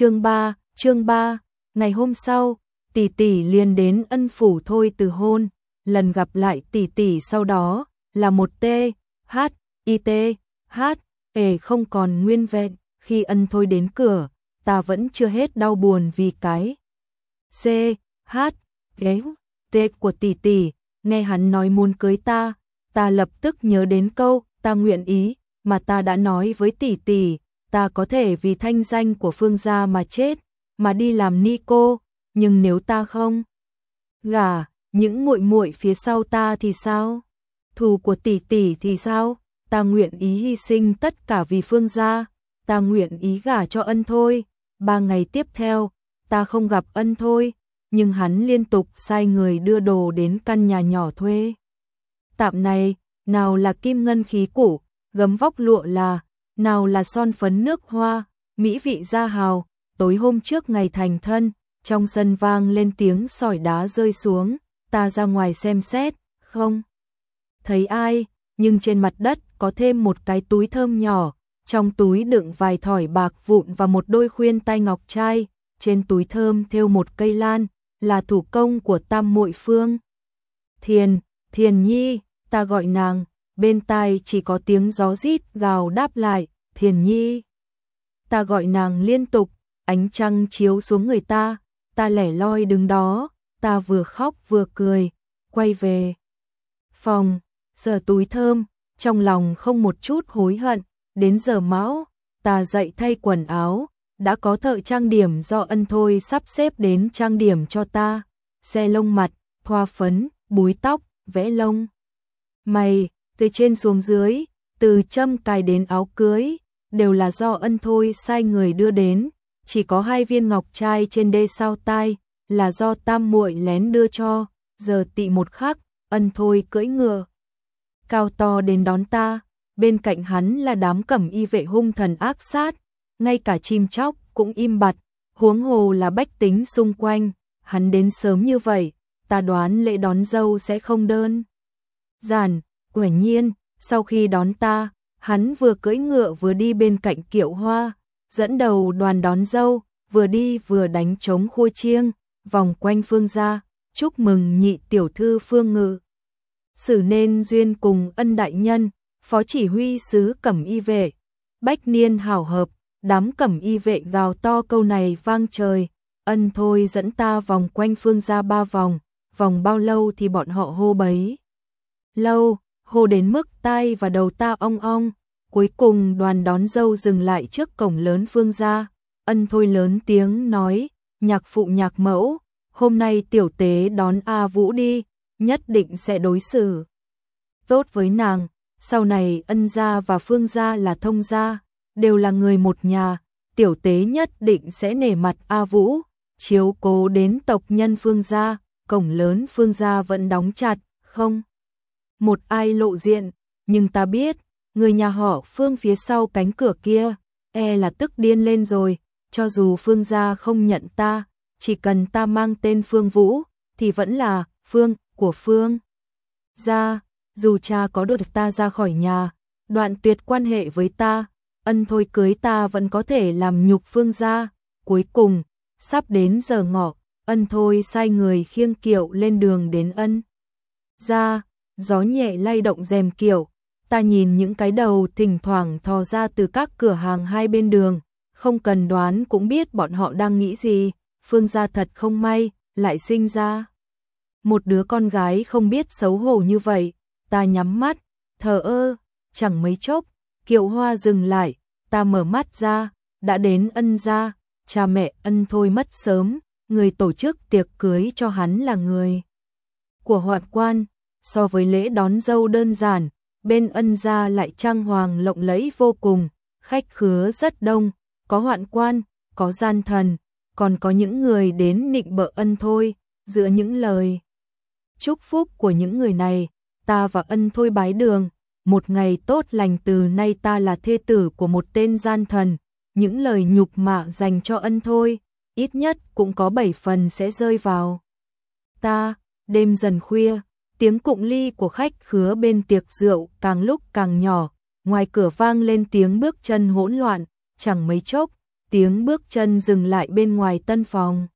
Chương 3, chương 3, ngày hôm sau, tỷ tỷ liền đến ân phủ thôi từ hôn, lần gặp lại tỷ tỷ sau đó là một T, H, I T, H, E không còn nguyên vẹn, khi ân thôi đến cửa, ta vẫn chưa hết đau buồn vì cái C, H, E, T của tỷ tỷ, nghe hắn nói muốn cưới ta, ta lập tức nhớ đến câu, ta nguyện ý, mà ta đã nói với tỷ tỷ, ta có thể vì thanh danh của phương gia mà chết, mà đi làm ni cô, nhưng nếu ta không gả, những muội muội phía sau ta thì sao? Thù của tỷ tỷ thì sao? Ta nguyện ý hy sinh tất cả vì phương gia, ta nguyện ý gả cho ân thôi. Ba ngày tiếp theo, ta không gặp ân thôi, nhưng hắn liên tục sai người đưa đồ đến căn nhà nhỏ thuê. Tạm này, nào là kim ngân khí củ, gấm vóc lụa là, nào là son phấn nước hoa, mỹ vị gia hào, tối hôm trước ngày thành thân, trong sân vang lên tiếng sỏi đá rơi xuống, ta ra ngoài xem xét, không thấy ai, nhưng trên mặt đất có thêm một cái túi thơm nhỏ, trong túi đựng vài thỏi bạc vụn và một đôi khuyên tay ngọc trai, trên túi thơm thêu một cây lan, là thủ công của Tam Muội Phương. Thiền, Thiền Nhi, ta gọi nàng, bên tai chỉ có tiếng gió rít gào đáp lại, Thiền Nhi. Ta gọi nàng liên tục, ánh trăng chiếu xuống người ta, ta lẻ loi đứng đó, ta vừa khóc vừa cười, quay về phòng, giờ túi thơm, trong lòng không một chút hối hận, đến giờ mão, ta dậy thay quần áo, đã có thợ trang điểm do ân thôi sắp xếp đến trang điểm cho ta, xe lông mặt, thoa phấn, búi tóc, vẽ lông. Mày, từ trên xuống dưới, từ châm cài đến áo cưới, đều là do ân thôi sai người đưa đến, chỉ có hai viên ngọc trai trên đê sau tai, là do tam muội lén đưa cho, giờ tị một khắc, ân thôi cưỡi ngựa. Cao to đến đón ta, bên cạnh hắn là đám cẩm y vệ hung thần ác sát, ngay cả chim chóc cũng im bặt, huống hồ là bách tính xung quanh, hắn đến sớm như vậy, ta đoán lễ đón dâu sẽ không đơn. Giản, quả nhiên, sau khi đón ta, hắn vừa cưỡi ngựa vừa đi bên cạnh kiệu hoa, dẫn đầu đoàn đón dâu, vừa đi vừa đánh trống khôi chiêng, vòng quanh phương gia, chúc mừng nhị tiểu thư phương ngự. Sử nên duyên cùng ân đại nhân, phó chỉ huy sứ cẩm y vệ, bách niên hảo hợp, đám cẩm y vệ gào to câu này vang trời, ân thôi dẫn ta vòng quanh phương gia ba vòng, vòng bao lâu thì bọn họ hô bấy. Lâu, hô đến mức tai và đầu ta ong ong, cuối cùng đoàn đón dâu dừng lại trước cổng lớn phương gia, ân thôi lớn tiếng nói, nhạc phụ nhạc mẫu, hôm nay tiểu tế đón A Vũ đi, nhất định sẽ đối xử tốt với nàng, sau này ân gia và phương gia là thông gia, đều là người một nhà, tiểu tế nhất định sẽ nể mặt A Vũ, chiếu cố đến tộc nhân phương gia, cổng lớn phương gia vẫn đóng chặt, không? Một ai lộ diện, nhưng ta biết, người nhà họ phương phía sau cánh cửa kia, e là tức điên lên rồi, cho dù phương gia không nhận ta, chỉ cần ta mang tên phương vũ, thì vẫn là phương của phương. Gia, dù cha có đuổi ta ra khỏi nhà, đoạn tuyệt quan hệ với ta, ân thôi cưới ta vẫn có thể làm nhục phương gia. Cuối cùng, sắp đến giờ ngọ, ân thôi sai người khiêng kiệu lên đường đến ân. gia gió nhẹ lay động rèm kiểu. ta nhìn những cái đầu thỉnh thoảng thò ra từ các cửa hàng hai bên đường, không cần đoán cũng biết bọn họ đang nghĩ gì, phương gia thật không may, lại sinh ra. Một đứa con gái không biết xấu hổ như vậy, ta nhắm mắt, thờ ơ, chẳng mấy chốc, kiệu hoa dừng lại, ta mở mắt ra, đã đến ân gia, cha mẹ ân thôi mất sớm, người tổ chức tiệc cưới cho hắn là người của hoạn quan, so với lễ đón dâu đơn giản, bên ân gia lại trang hoàng lộng lẫy vô cùng, khách khứa rất đông, có hoạn quan, có gian thần, còn có những người đến nịnh bợ ân thôi, giữa những lời chúc phúc của những người này, ta và ân thôi bái đường, một ngày tốt lành từ nay ta là thê tử của một tên gian thần, những lời nhục mạ dành cho ân thôi, ít nhất cũng có bảy phần sẽ rơi vào. Ta, đêm dần khuya, tiếng cụng ly của khách khứa bên tiệc rượu càng lúc càng nhỏ, ngoài cửa vang lên tiếng bước chân hỗn loạn, chẳng mấy chốc, tiếng bước chân dừng lại bên ngoài tân phòng.